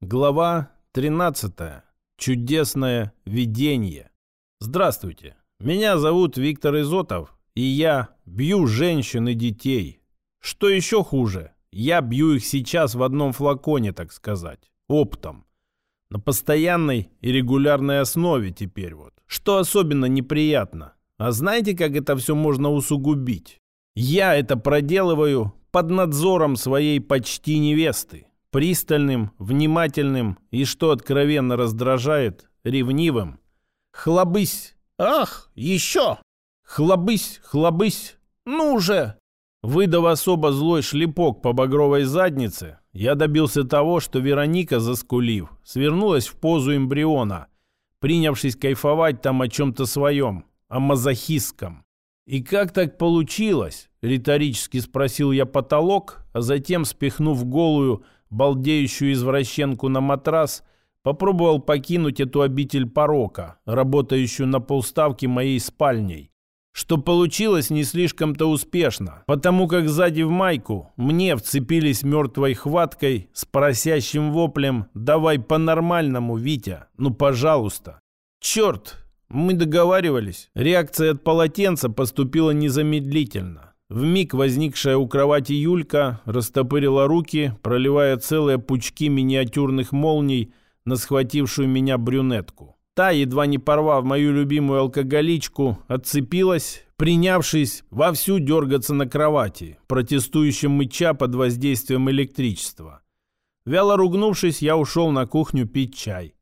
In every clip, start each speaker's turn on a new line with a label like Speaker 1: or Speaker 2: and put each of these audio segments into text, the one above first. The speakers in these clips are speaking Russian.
Speaker 1: Глава 13. Чудесное видение. Здравствуйте. Меня зовут Виктор Изотов, и я бью женщин и детей. Что еще хуже, я бью их сейчас в одном флаконе, так сказать, оптом. На постоянной и регулярной основе теперь вот. Что особенно неприятно. А знаете, как это все можно усугубить? Я это проделываю под надзором своей почти невесты пристальным, внимательным и, что откровенно раздражает, ревнивым. «Хлобысь! Ах, еще! Хлобысь, хлобысь! Ну уже!» Выдав особо злой шлепок по багровой заднице, я добился того, что Вероника, заскулив, свернулась в позу эмбриона, принявшись кайфовать там о чем-то своем, о мазохистском. «И как так получилось?» — риторически спросил я потолок, а затем, спихнув голую, балдеющую извращенку на матрас, попробовал покинуть эту обитель порока, работающую на полставки моей спальней. Что получилось не слишком-то успешно, потому как сзади в майку мне вцепились мертвой хваткой с просящим воплем «Давай по-нормальному, Витя, ну пожалуйста». «Черт, мы договаривались». Реакция от полотенца поступила незамедлительно. В миг возникшая у кровати Юлька растопырила руки, проливая целые пучки миниатюрных молний на схватившую меня брюнетку. Та, едва не порвав мою любимую алкоголичку, отцепилась, принявшись вовсю дергаться на кровати, протестующим мыча под воздействием электричества. Вяло ругнувшись, я ушел на кухню пить чай.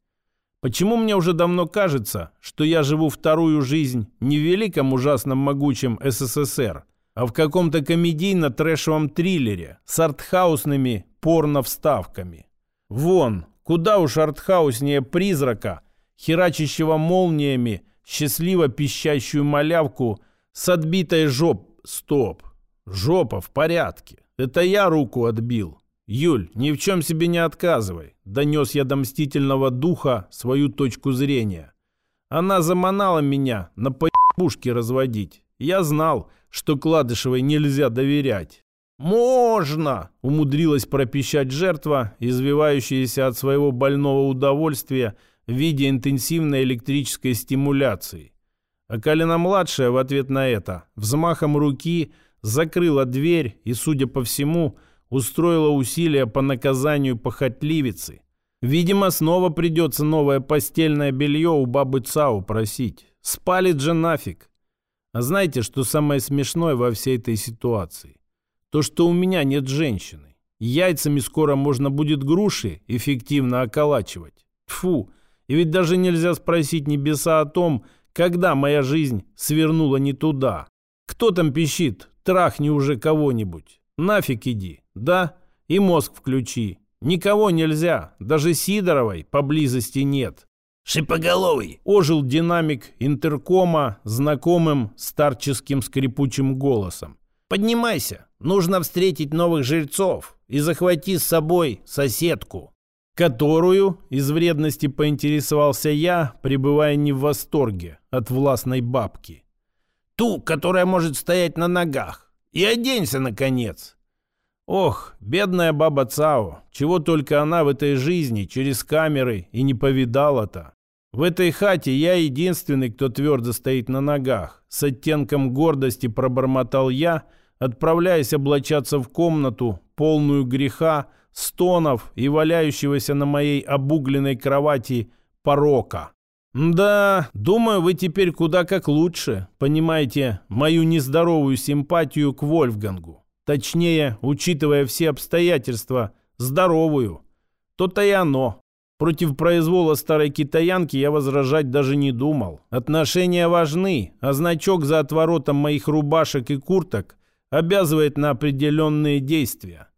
Speaker 1: Почему мне уже давно кажется, что я живу вторую жизнь не в великом ужасном могучем СССР, а в каком-то комедийно-трэшевом триллере с артхаусными порно-вставками. Вон, куда уж артхауснее призрака, херачащего молниями счастливо пищащую малявку с отбитой жоп... Стоп. Жопа в порядке. Это я руку отбил. Юль, ни в чем себе не отказывай. Донес я до мстительного духа свою точку зрения. Она заманала меня на поебушки разводить. Я знал, что Кладышевой нельзя доверять. «Можно!» — умудрилась пропищать жертва, извивающаяся от своего больного удовольствия в виде интенсивной электрической стимуляции. А Калина-младшая в ответ на это взмахом руки закрыла дверь и, судя по всему, устроила усилия по наказанию похотливицы. Видимо, снова придется новое постельное белье у бабы Цау просить. Спалит же нафиг. А знаете, что самое смешное во всей этой ситуации? То, что у меня нет женщины. Яйцами скоро можно будет груши эффективно околачивать. Фу, и ведь даже нельзя спросить небеса о том, когда моя жизнь свернула не туда. Кто там пищит? Трахни уже кого-нибудь. Нафиг иди, да? И мозг включи. Никого нельзя, даже Сидоровой поблизости нет.
Speaker 2: «Шипоголовый!»
Speaker 1: Ожил динамик интеркома знакомым старческим скрипучим голосом.
Speaker 2: «Поднимайся! Нужно встретить новых жильцов и захвати с собой соседку!»
Speaker 1: Которую из вредности поинтересовался я, пребывая не в восторге от властной бабки.
Speaker 2: «Ту, которая может стоять на ногах! И оденься, наконец!»
Speaker 1: Ох, бедная баба Цао, чего только она в этой жизни через камеры и не повидала-то. В этой хате я единственный, кто твердо стоит на ногах. С оттенком гордости пробормотал я, отправляясь облачаться в комнату, полную греха, стонов и валяющегося на моей обугленной кровати порока. Да, думаю, вы теперь куда как лучше понимаете мою нездоровую симпатию к Вольфгангу. Точнее, учитывая все обстоятельства, здоровую. То-то и оно. Против произвола старой китаянки я возражать даже не думал. Отношения важны, а значок за отворотом моих рубашек и курток обязывает на определенные действия.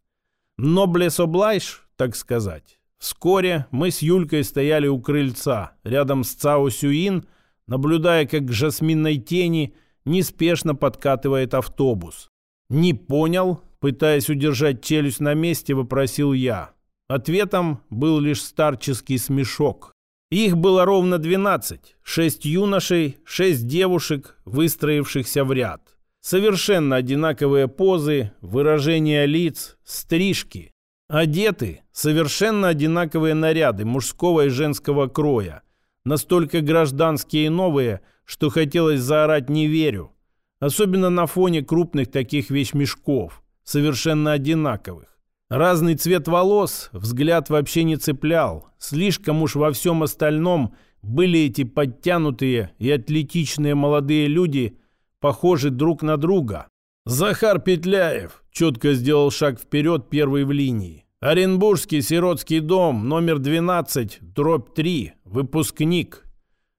Speaker 1: Ноблес облайш, так сказать. Вскоре мы с Юлькой стояли у крыльца, рядом с Цао Сюин, наблюдая, как к жасминной тени неспешно подкатывает автобус. «Не понял?» – пытаясь удержать челюсть на месте, вопросил я. Ответом был лишь старческий смешок. Их было ровно двенадцать. Шесть юношей, шесть девушек, выстроившихся в ряд. Совершенно одинаковые позы, выражения лиц, стрижки. Одеты совершенно одинаковые наряды мужского и женского кроя. Настолько гражданские и новые, что хотелось заорать «не верю». Особенно на фоне крупных таких вещмешков, совершенно одинаковых. Разный цвет волос взгляд вообще не цеплял. Слишком уж во всем остальном были эти подтянутые и атлетичные молодые люди похожи друг на друга. Захар Петляев четко сделал шаг вперед первый в линии. Оренбургский сиротский дом, номер 12, дробь 3, выпускник.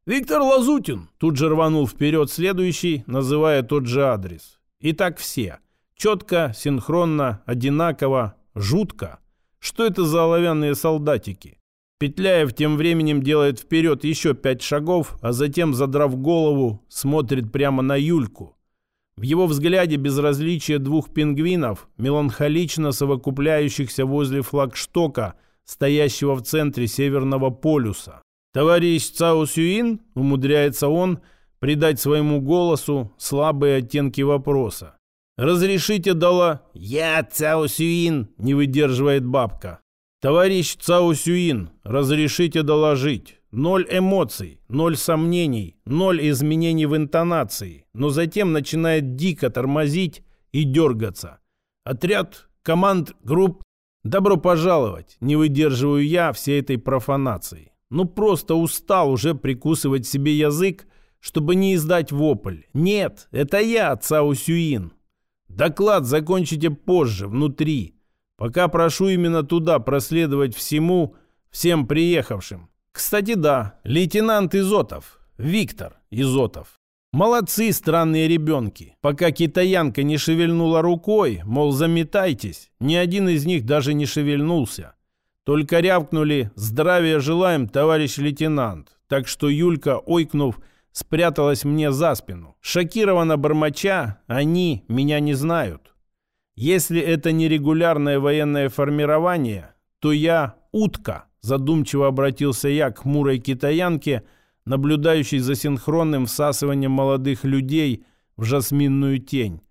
Speaker 1: Виктор Лазутин тут же рванул вперед следующий, называя тот же адрес. И так все. Четко, синхронно, одинаково, жутко. Что это за оловянные солдатики? Петляев тем временем делает вперед еще пять шагов, а затем, задрав голову, смотрит прямо на Юльку. В его взгляде безразличие двух пингвинов, меланхолично совокупляющихся возле флагштока, стоящего в центре Северного полюса. «Товарищ Цао Сюин?» — умудряется он придать своему голосу слабые оттенки вопроса. «Разрешите дала...»
Speaker 2: «Я Цао Сюин!»
Speaker 1: — не выдерживает бабка. «Товарищ Цао Сюин, разрешите доложить. Ноль эмоций, ноль сомнений, ноль изменений в интонации, но затем начинает дико тормозить и дергаться. Отряд, команд, групп. Добро пожаловать, не выдерживаю я всей этой профанации. Ну просто устал уже прикусывать себе язык, чтобы не издать вопль. Нет, это я, Цао Сюин. Доклад закончите позже, внутри. Пока прошу именно туда проследовать всему, всем приехавшим. Кстати, да, лейтенант Изотов, Виктор Изотов. Молодцы, странные ребенки. Пока китаянка не шевельнула рукой, мол, заметайтесь, ни один из них даже не шевельнулся. Только рявкнули «Здравия желаем, товарищ лейтенант». Так что Юлька, ойкнув, спряталась мне за спину. Шокированно бормоча, они меня не знают. Если это не регулярное военное формирование, то я утка. Задумчиво обратился я к хмурой китаянке, наблюдающей за синхронным всасыванием молодых людей в жасминную тень.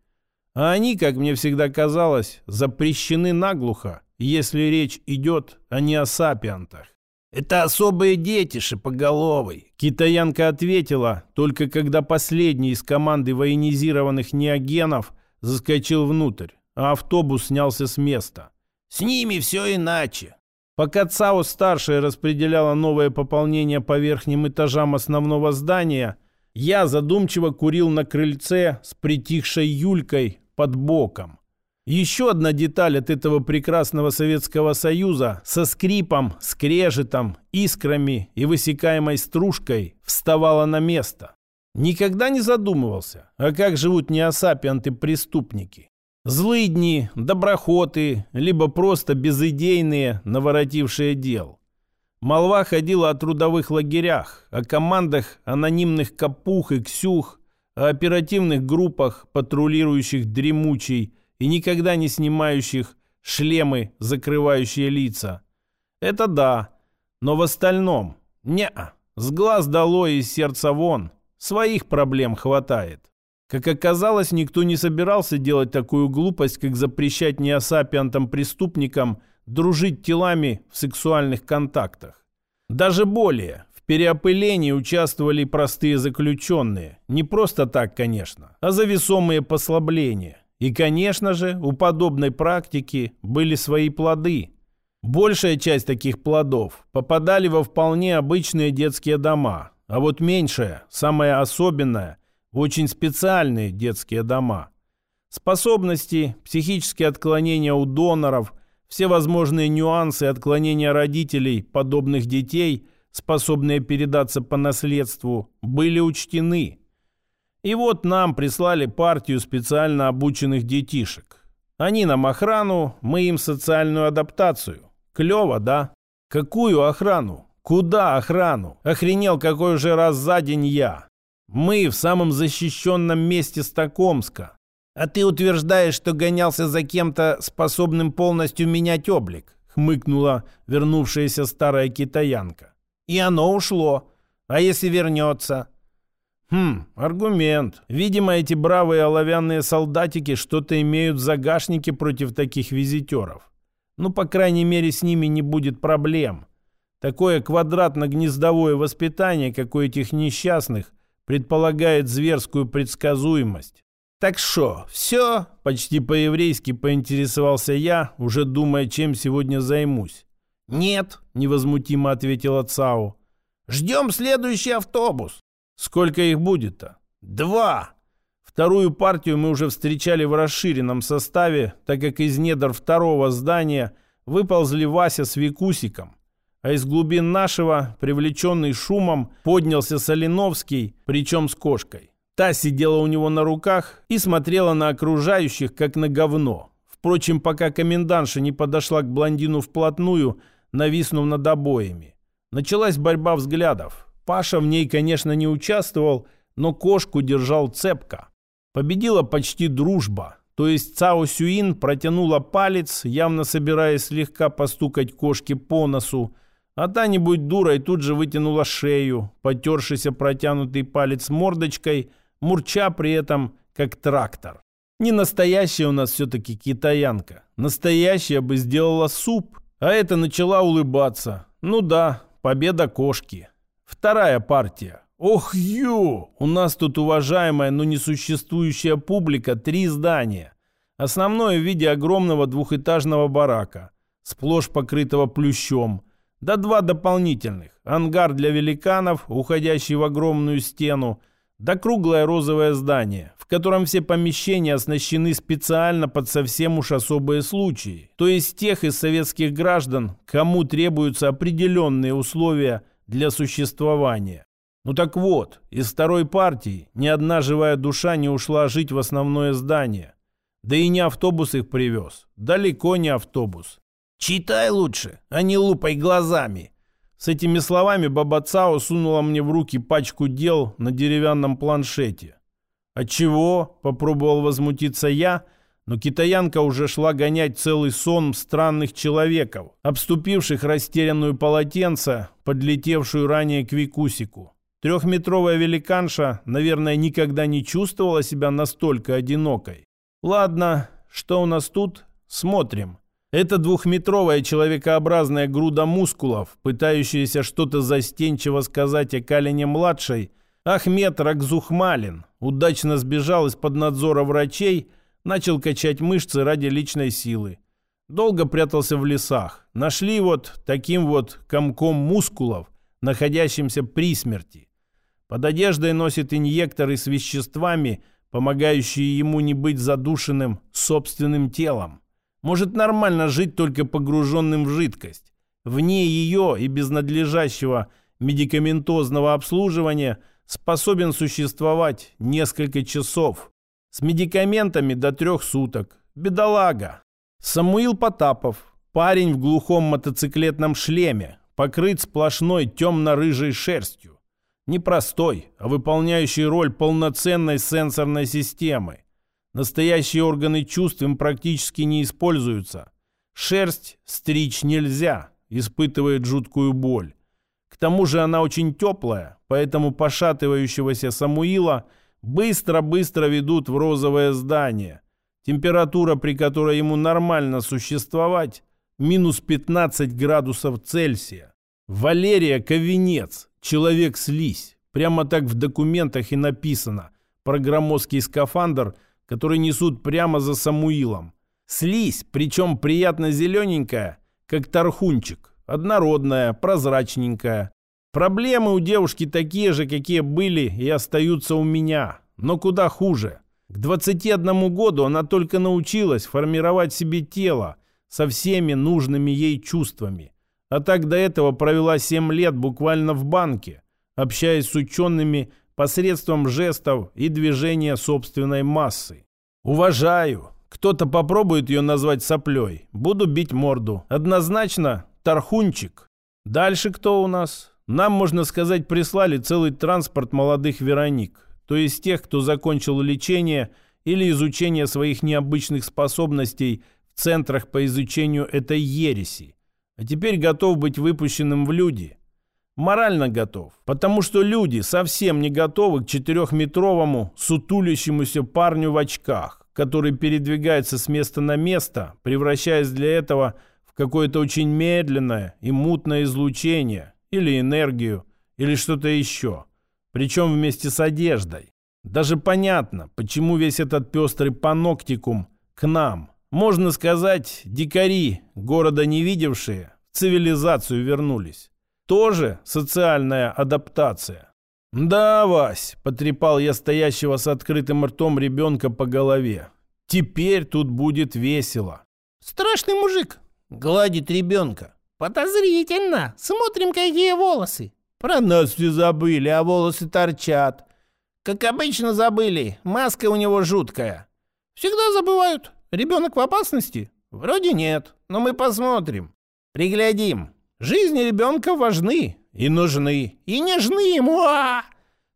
Speaker 1: А они, как мне всегда казалось, запрещены наглухо, если речь идет о неосапиантах.
Speaker 2: «Это особые дети, шипоголовый!»
Speaker 1: Китаянка ответила, только когда последний из команды военизированных неогенов заскочил внутрь, а автобус снялся с места.
Speaker 2: «С ними все иначе.
Speaker 1: Пока ЦАО-старшая распределяла новое пополнение по верхним этажам основного здания, я задумчиво курил на крыльце с притихшей Юлькой под боком. Еще одна деталь от этого прекрасного Советского Союза со скрипом, скрежетом, искрами и высекаемой стружкой вставала на место. Никогда не задумывался, а как живут неосапианты-преступники. Злые дни, доброхоты, либо просто безыдейные, наворотившие дел. Молва ходила о трудовых лагерях, о командах анонимных капух и ксюх, о оперативных группах, патрулирующих дремучий и никогда не снимающих шлемы, закрывающие лица. Это да, но в остальном не. С глаз долой и сердца вон. Своих проблем хватает. Как оказалось, никто не собирался делать такую глупость, как запрещать неосапиантам-преступникам дружить телами в сексуальных контактах. Даже более, в переопылении участвовали простые заключенные. Не просто так, конечно, а за весомые послабления. И, конечно же, у подобной практики были свои плоды. Большая часть таких плодов попадали во вполне обычные детские дома, а вот меньшая, самая особенная, в очень специальные детские дома. Способности, психические отклонения у доноров, все возможные нюансы отклонения родителей подобных детей, способные передаться по наследству, были учтены. И вот нам прислали партию специально обученных детишек. Они нам охрану, мы им социальную адаптацию. Клево, да? Какую охрану? Куда охрану? Охренел какой уже раз за день я. Мы в самом защищенном месте Стокомска.
Speaker 2: А ты утверждаешь, что гонялся за кем-то, способным полностью менять облик,
Speaker 1: хмыкнула вернувшаяся старая китаянка.
Speaker 2: И оно ушло. А если вернется?
Speaker 1: Хм, аргумент. Видимо, эти бравые оловянные солдатики что-то имеют в загашнике против таких визитеров. Ну, по крайней мере, с ними не будет проблем. Такое квадратно-гнездовое воспитание, как у этих несчастных, предполагает зверскую предсказуемость. «Так что, все?» – почти по-еврейски поинтересовался я, уже думая, чем сегодня займусь.
Speaker 2: «Нет», –
Speaker 1: невозмутимо ответила Цау.
Speaker 2: «Ждем следующий автобус».
Speaker 1: «Сколько их будет-то?»
Speaker 2: «Два».
Speaker 1: Вторую партию мы уже встречали в расширенном составе, так как из недр второго здания выползли Вася с Викусиком, а из глубин нашего, привлеченный шумом, поднялся Соленовский, причем с кошкой. Та сидела у него на руках и смотрела на окружающих, как на говно. Впрочем, пока комендантша не подошла к блондину вплотную, нависнув над обоями. Началась борьба взглядов. Паша в ней, конечно, не участвовал, но кошку держал цепко. Победила почти дружба. То есть Цао Сюин протянула палец, явно собираясь слегка постукать кошке по носу, а та, не будь дурой, тут же вытянула шею, потершийся протянутый палец мордочкой, мурча при этом как трактор. Не настоящая у нас все-таки китаянка. Настоящая бы сделала суп, а это начала улыбаться. Ну да, победа кошки. Вторая партия. Ох, ю! У нас тут уважаемая, но несуществующая публика три здания. Основное в виде огромного двухэтажного барака, сплошь покрытого плющом. Да два дополнительных. Ангар для великанов, уходящий в огромную стену, да круглое розовое здание, в котором все помещения оснащены специально под совсем уж особые случаи, то есть тех из советских граждан, кому требуются определенные условия для существования. Ну так вот, из второй партии ни одна живая душа не ушла жить в основное здание. Да и не автобус их привез, далеко не автобус.
Speaker 2: «Читай лучше, а не лупай глазами»,
Speaker 1: с этими словами Баба Цао сунула мне в руки пачку дел на деревянном планшете. «Отчего?» – попробовал возмутиться я, но китаянка уже шла гонять целый сон странных человеков, обступивших растерянную полотенце, подлетевшую ранее к Викусику. Трехметровая великанша, наверное, никогда не чувствовала себя настолько одинокой. «Ладно, что у нас тут? Смотрим». Это двухметровая человекообразная груда мускулов, пытающаяся что-то застенчиво сказать о Калине-младшей, Ахмед Ракзухмалин удачно сбежал из-под надзора врачей, начал качать мышцы ради личной силы. Долго прятался в лесах. Нашли вот таким вот комком мускулов, находящимся при смерти. Под одеждой носит инъекторы с веществами, помогающие ему не быть задушенным собственным телом может нормально жить только погруженным в жидкость. Вне ее и без надлежащего медикаментозного обслуживания способен существовать несколько часов. С медикаментами до трех суток. Бедолага. Самуил Потапов. Парень в глухом мотоциклетном шлеме, покрыт сплошной темно-рыжей шерстью. Не простой, а выполняющий роль полноценной сенсорной системы. Настоящие органы чувств им практически не используются. Шерсть стричь нельзя, испытывает жуткую боль. К тому же она очень теплая, поэтому пошатывающегося Самуила быстро-быстро ведут в розовое здание. Температура, при которой ему нормально существовать, минус 15 градусов Цельсия. Валерия Ковенец, человек-слизь. Прямо так в документах и написано. Про скафандр – которые несут прямо за Самуилом. Слизь, причем приятно зелененькая, как тархунчик, однородная, прозрачненькая. Проблемы у девушки такие же, какие были и остаются у меня, но куда хуже. К 21 году она только научилась формировать себе тело со всеми нужными ей чувствами. А так до этого провела 7 лет буквально в банке, общаясь с учеными посредством жестов и движения собственной массы. Уважаю. Кто-то попробует ее назвать соплей. Буду бить морду. Однозначно Тархунчик. Дальше кто у нас? Нам, можно сказать, прислали целый транспорт молодых Вероник. То есть тех, кто закончил лечение или изучение своих необычных способностей в центрах по изучению этой ереси. А теперь готов быть выпущенным в люди – Морально готов, потому что люди совсем не готовы к четырехметровому сутулящемуся парню в очках, который передвигается с места на место, превращаясь для этого в какое-то очень медленное и мутное излучение, или энергию, или что-то еще. Причем вместе с одеждой. Даже понятно, почему весь этот пестрый паноктикум к нам. Можно сказать, дикари, города не видевшие, в цивилизацию вернулись. Тоже социальная адаптация. «Да, Вась», — потрепал я стоящего с открытым ртом ребенка по голове. «Теперь тут будет весело».
Speaker 2: «Страшный мужик», — гладит ребенка. «Подозрительно. Смотрим, какие волосы». «Про нас все забыли, а волосы торчат». «Как обычно забыли. Маска у него жуткая». «Всегда забывают. Ребенок в опасности?» «Вроде нет, но мы посмотрим. Приглядим. Жизни ребенка важны и нужны, и нежны ему. А!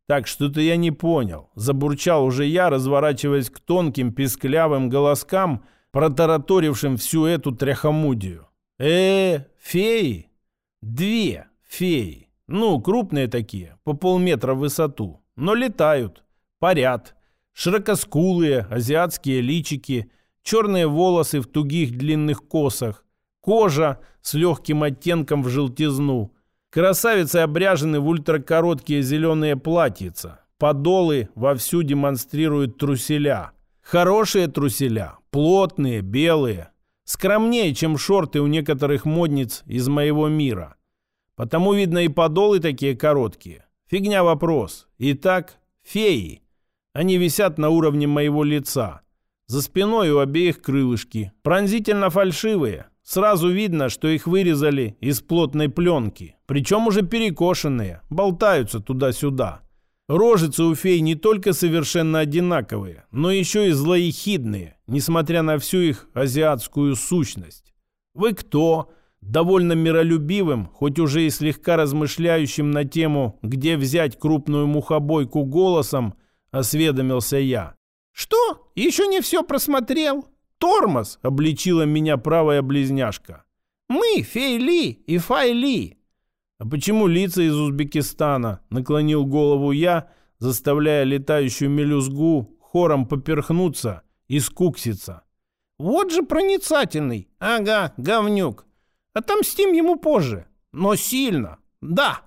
Speaker 1: Так что-то я не понял. Забурчал уже я, разворачиваясь к тонким писклявым голоскам, протараторившим всю эту тряхомудию. Э феи? Две феи. Ну, крупные такие, по полметра в высоту. Но летают, парят. Широкоскулые, азиатские личики, черные волосы в тугих длинных косах, Кожа с легким оттенком в желтизну. Красавицы обряжены в ультракороткие зеленые платьица. Подолы вовсю демонстрируют труселя. Хорошие труселя, плотные, белые. Скромнее, чем шорты у некоторых модниц из моего мира. Потому, видно, и подолы такие короткие. Фигня вопрос. Итак, феи. Они висят на уровне моего лица. За спиной у обеих крылышки. Пронзительно фальшивые. Сразу видно, что их вырезали из плотной пленки, причем уже перекошенные, болтаются туда-сюда. Рожицы у фей не только совершенно одинаковые, но еще и злоехидные, несмотря на всю их азиатскую сущность. Вы кто? Довольно миролюбивым, хоть уже и слегка размышляющим на тему, где взять крупную мухобойку голосом, осведомился я.
Speaker 2: «Что? Еще не все просмотрел?»
Speaker 1: тормоз!» — обличила меня правая близняшка.
Speaker 2: «Мы Фейли и Файли!»
Speaker 1: «А почему лица из Узбекистана?» — наклонил голову я, заставляя летающую мелюзгу хором поперхнуться и скукситься.
Speaker 2: «Вот же проницательный! Ага, говнюк! Отомстим ему позже, но сильно, да!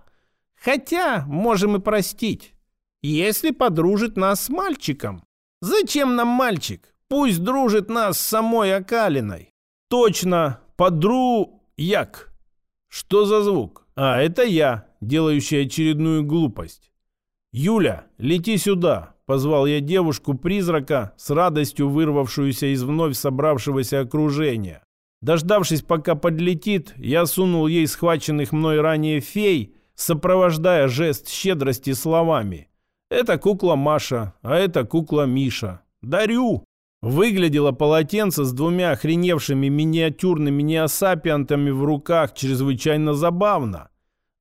Speaker 2: Хотя можем и простить, если подружит нас с мальчиком. Зачем нам мальчик? Пусть дружит нас с самой Акалиной.
Speaker 1: Точно, подру як. Что за звук? А, это я, делающий очередную глупость. Юля, лети сюда, позвал я девушку-призрака, с радостью вырвавшуюся из вновь собравшегося окружения. Дождавшись, пока подлетит, я сунул ей схваченных мной ранее фей, сопровождая жест щедрости словами. Это кукла Маша, а это кукла Миша. Дарю! Выглядело полотенце с двумя охреневшими миниатюрными неосапиантами в руках чрезвычайно забавно.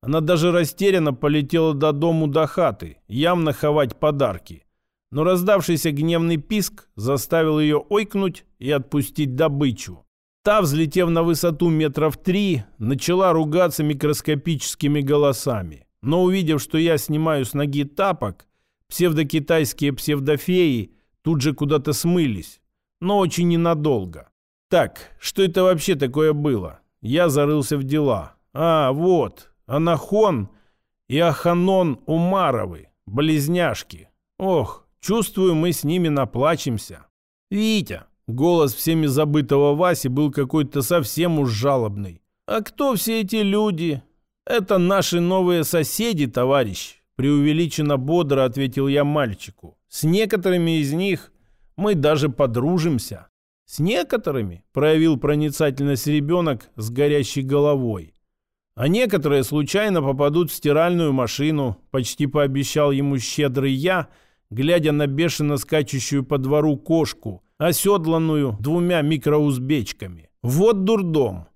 Speaker 1: Она даже растерянно полетела до дому до хаты, явно ховать подарки. Но раздавшийся гневный писк заставил ее ойкнуть и отпустить добычу. Та, взлетев на высоту метров три, начала ругаться микроскопическими голосами. Но увидев, что я снимаю с ноги тапок, псевдокитайские псевдофеи – тут же куда-то смылись, но очень ненадолго. Так, что это вообще такое было? Я зарылся в дела. А, вот, Анахон и Аханон Умаровы, близняшки. Ох, чувствую, мы с ними наплачемся. Витя, голос всеми забытого Васи был какой-то совсем уж жалобный. А кто все эти люди? Это наши новые соседи, товарищ. Преувеличенно бодро ответил я мальчику. С некоторыми из них мы даже подружимся. С некоторыми проявил проницательность ребенок с горящей головой. А некоторые случайно попадут в стиральную машину, почти пообещал ему щедрый я, глядя на бешено скачущую по двору кошку, оседланную двумя микроузбечками. Вот дурдом.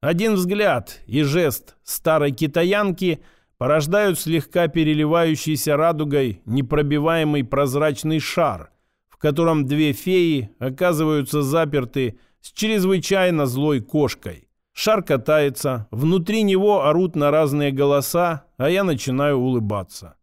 Speaker 1: Один взгляд и жест старой китаянки – порождают слегка переливающийся радугой непробиваемый прозрачный шар, в котором две феи оказываются заперты с чрезвычайно злой кошкой. Шар катается, внутри него орут на разные голоса, а я начинаю улыбаться.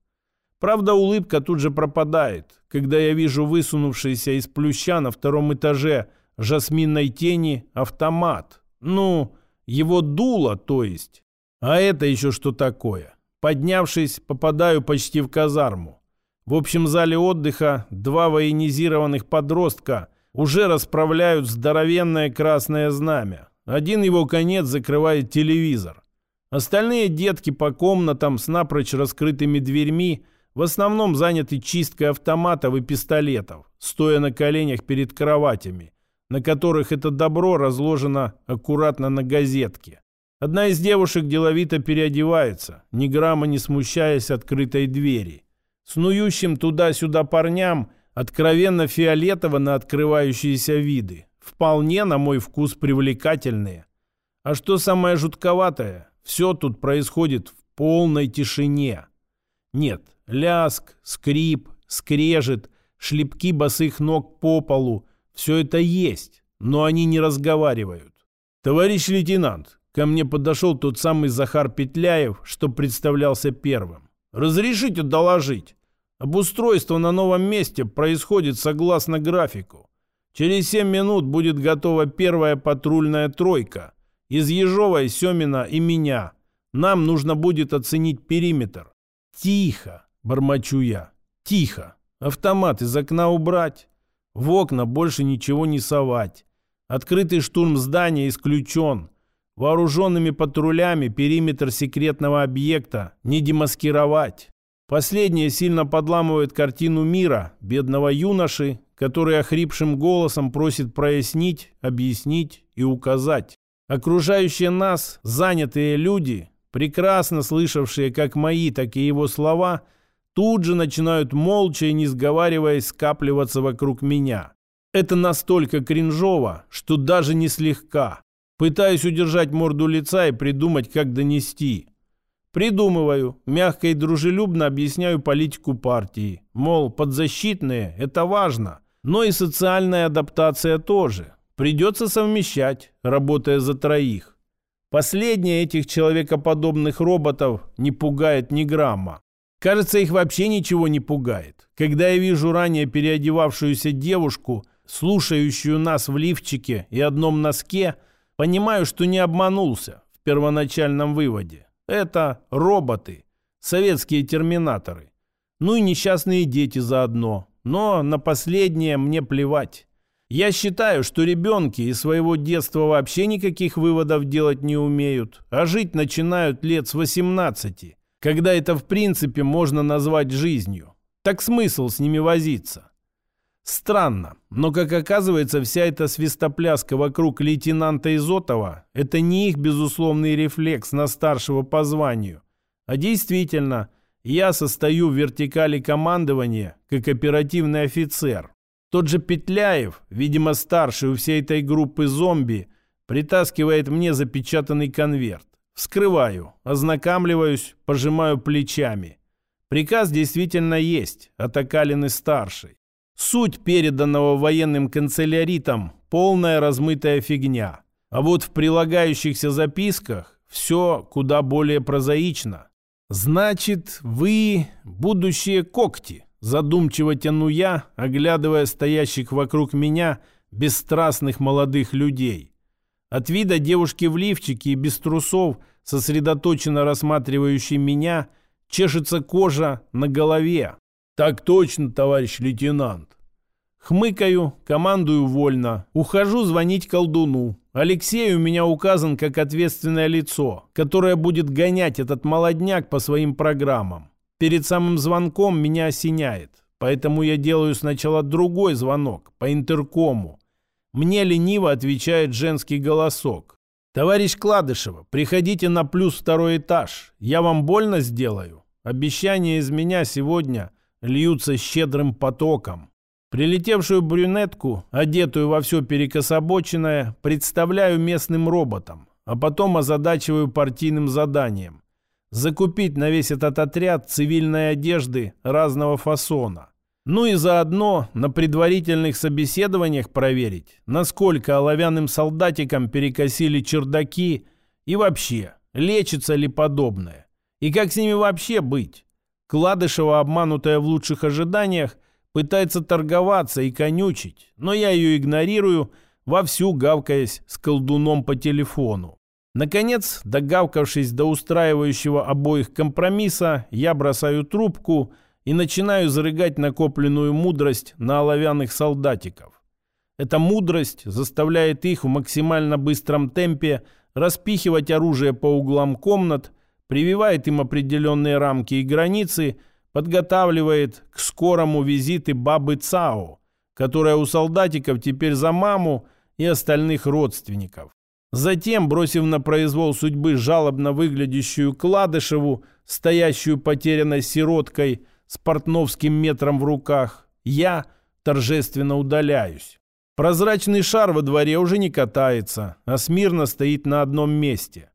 Speaker 1: Правда, улыбка тут же пропадает, когда я вижу высунувшийся из плюща на втором этаже жасминной тени автомат. Ну, Его дуло, то есть. А это еще что такое? Поднявшись, попадаю почти в казарму. В общем зале отдыха два военизированных подростка уже расправляют здоровенное красное знамя. Один его конец закрывает телевизор. Остальные детки по комнатам с напрочь раскрытыми дверьми в основном заняты чисткой автоматов и пистолетов, стоя на коленях перед кроватями, на которых это добро разложено аккуратно на газетке. Одна из девушек деловито переодевается, ни грамма не смущаясь открытой двери. Снующим туда-сюда парням откровенно фиолетово на открывающиеся виды. Вполне, на мой вкус, привлекательные. А что самое жутковатое, все тут происходит в полной тишине. Нет, ляск, скрип, скрежет, шлепки босых ног по полу – все это есть, но они не разговаривают. «Товарищ лейтенант», ко мне подошел тот самый Захар Петляев, что представлялся первым. «Разрешите доложить. Обустройство на новом месте происходит согласно графику. Через семь минут будет готова первая патрульная тройка – из Ежова, Семина и меня. Нам нужно будет оценить периметр. Тихо, бормочу я. Тихо. Автомат из окна убрать. В окна больше ничего не совать. Открытый штурм здания исключен. Вооруженными патрулями периметр секретного объекта не демаскировать. Последнее сильно подламывает картину мира бедного юноши, который охрипшим голосом просит прояснить, объяснить и указать. Окружающие нас занятые люди, прекрасно слышавшие как мои, так и его слова, тут же начинают молча и не сговариваясь скапливаться вокруг меня. Это настолько кринжово, что даже не слегка. Пытаюсь удержать морду лица и придумать, как донести. Придумываю, мягко и дружелюбно объясняю политику партии. Мол, подзащитные – это важно, но и социальная адаптация тоже. Придется совмещать, работая за троих. Последнее этих человекоподобных роботов не пугает ни грамма. Кажется, их вообще ничего не пугает. Когда я вижу ранее переодевавшуюся девушку, слушающую нас в лифчике и одном носке, понимаю, что не обманулся в первоначальном выводе. Это роботы, советские терминаторы. Ну и несчастные дети заодно. Но на последнее мне плевать. Я считаю, что ребенки из своего детства вообще никаких выводов делать не умеют, а жить начинают лет с 18, когда это в принципе можно назвать жизнью. Так смысл с ними возиться? Странно, но, как оказывается, вся эта свистопляска вокруг лейтенанта Изотова – это не их безусловный рефлекс на старшего по званию, а действительно, я состою в вертикали командования как оперативный офицер, тот же Петляев, видимо старший у всей этой группы зомби, притаскивает мне запечатанный конверт. Вскрываю, ознакомливаюсь, пожимаю плечами. Приказ действительно есть, от Акалины старший. Суть переданного военным канцеляритам – полная размытая фигня. А вот в прилагающихся записках все куда более прозаично. Значит, вы будущие когти – Задумчиво тяну я, оглядывая стоящих вокруг меня бесстрастных молодых людей. От вида девушки в лифчике и без трусов, сосредоточенно рассматривающей меня, чешется кожа на голове. «Так точно, товарищ лейтенант!» Хмыкаю, командую вольно. Ухожу звонить колдуну. Алексей у меня указан как ответственное лицо, которое будет гонять этот молодняк по своим программам. Перед самым звонком меня осеняет, поэтому я делаю сначала другой звонок по интеркому. Мне лениво отвечает женский голосок. «Товарищ Кладышева, приходите на плюс второй этаж. Я вам больно сделаю?» Обещания из меня сегодня льются щедрым потоком. Прилетевшую брюнетку, одетую во все перекособоченное, представляю местным роботом, а потом озадачиваю партийным заданием закупить на весь этот отряд цивильной одежды разного фасона. Ну и заодно на предварительных собеседованиях проверить, насколько оловянным солдатикам перекосили чердаки и вообще, лечится ли подобное. И как с ними вообще быть? Кладышева, обманутая в лучших ожиданиях, пытается торговаться и конючить, но я ее игнорирую, вовсю гавкаясь с колдуном по телефону. Наконец, догавкавшись до устраивающего обоих компромисса, я бросаю трубку и начинаю зарыгать накопленную мудрость на оловянных солдатиков. Эта мудрость заставляет их в максимально быстром темпе распихивать оружие по углам комнат, прививает им определенные рамки и границы, подготавливает к скорому визиту бабы Цао, которая у солдатиков теперь за маму и остальных родственников. Затем, бросив на произвол судьбы жалобно выглядящую Кладышеву, стоящую потерянной сироткой с портновским метром в руках, я торжественно удаляюсь. Прозрачный шар во дворе уже не катается, а смирно стоит на одном месте.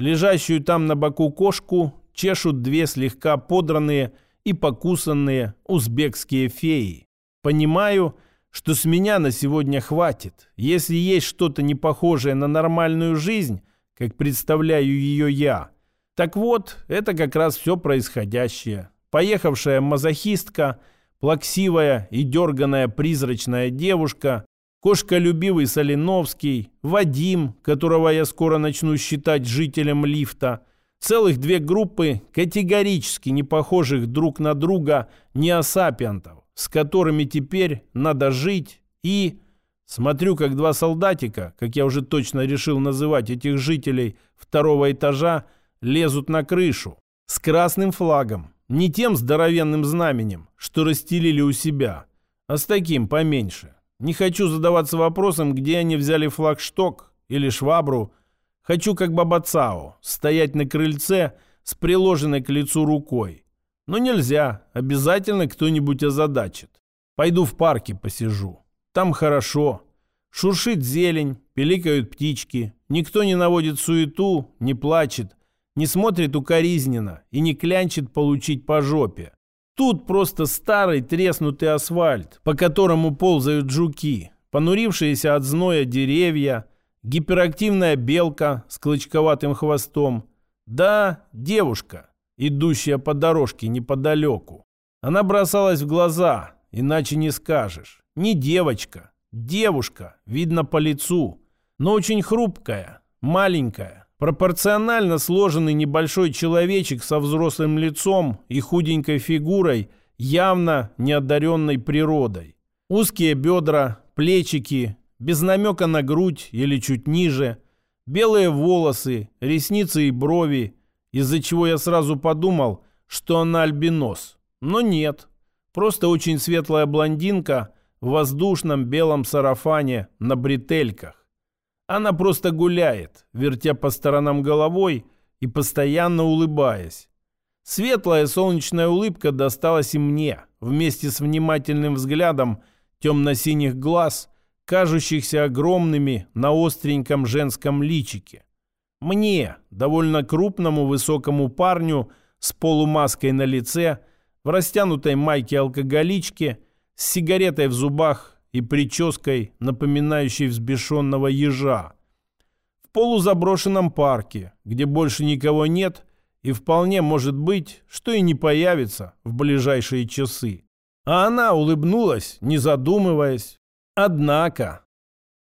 Speaker 1: Лежащую там на боку кошку чешут две слегка подранные и покусанные узбекские феи. Понимаю, что с меня на сегодня хватит. Если есть что-то не похожее на нормальную жизнь, как представляю ее я, так вот, это как раз все происходящее. Поехавшая мазохистка, плаксивая и дерганая призрачная девушка, Кошколюбивый Соленовский, Вадим, которого я скоро начну считать жителем лифта, целых две группы категорически не похожих друг на друга неосапиантов, с которыми теперь надо жить и... Смотрю, как два солдатика, как я уже точно решил называть этих жителей второго этажа, лезут на крышу с красным флагом, не тем здоровенным знаменем, что расстелили у себя, а с таким поменьше. Не хочу задаваться вопросом, где они взяли флагшток или швабру. Хочу, как Бабацао, стоять на крыльце с приложенной к лицу рукой. Но нельзя, обязательно кто-нибудь озадачит. Пойду в парке посижу. Там хорошо. Шуршит зелень, пиликают птички. Никто не наводит суету, не плачет, не смотрит укоризненно и не клянчит получить по жопе. Тут просто старый треснутый асфальт, по которому ползают жуки, понурившиеся от зноя деревья, гиперактивная белка с клычковатым хвостом. Да, девушка, идущая по дорожке неподалеку. Она бросалась в глаза, иначе не скажешь. Не девочка, девушка, видно по лицу, но очень хрупкая, маленькая, Пропорционально сложенный небольшой человечек со взрослым лицом и худенькой фигурой, явно неодаренной природой. Узкие бедра, плечики, без намека на грудь или чуть ниже, белые волосы, ресницы и брови, из-за чего я сразу подумал, что она альбинос. Но нет, просто очень светлая блондинка в воздушном белом сарафане на бретельках. Она просто гуляет, вертя по сторонам головой и постоянно улыбаясь. Светлая солнечная улыбка досталась и мне, вместе с внимательным взглядом темно-синих глаз, кажущихся огромными на остреньком женском личике. Мне, довольно крупному высокому парню с полумаской на лице, в растянутой майке алкоголичке, с сигаретой в зубах и прической, напоминающей взбешенного ежа. В полузаброшенном парке, где больше никого нет, и вполне может быть, что и не появится в ближайшие часы. А она улыбнулась, не задумываясь. Однако,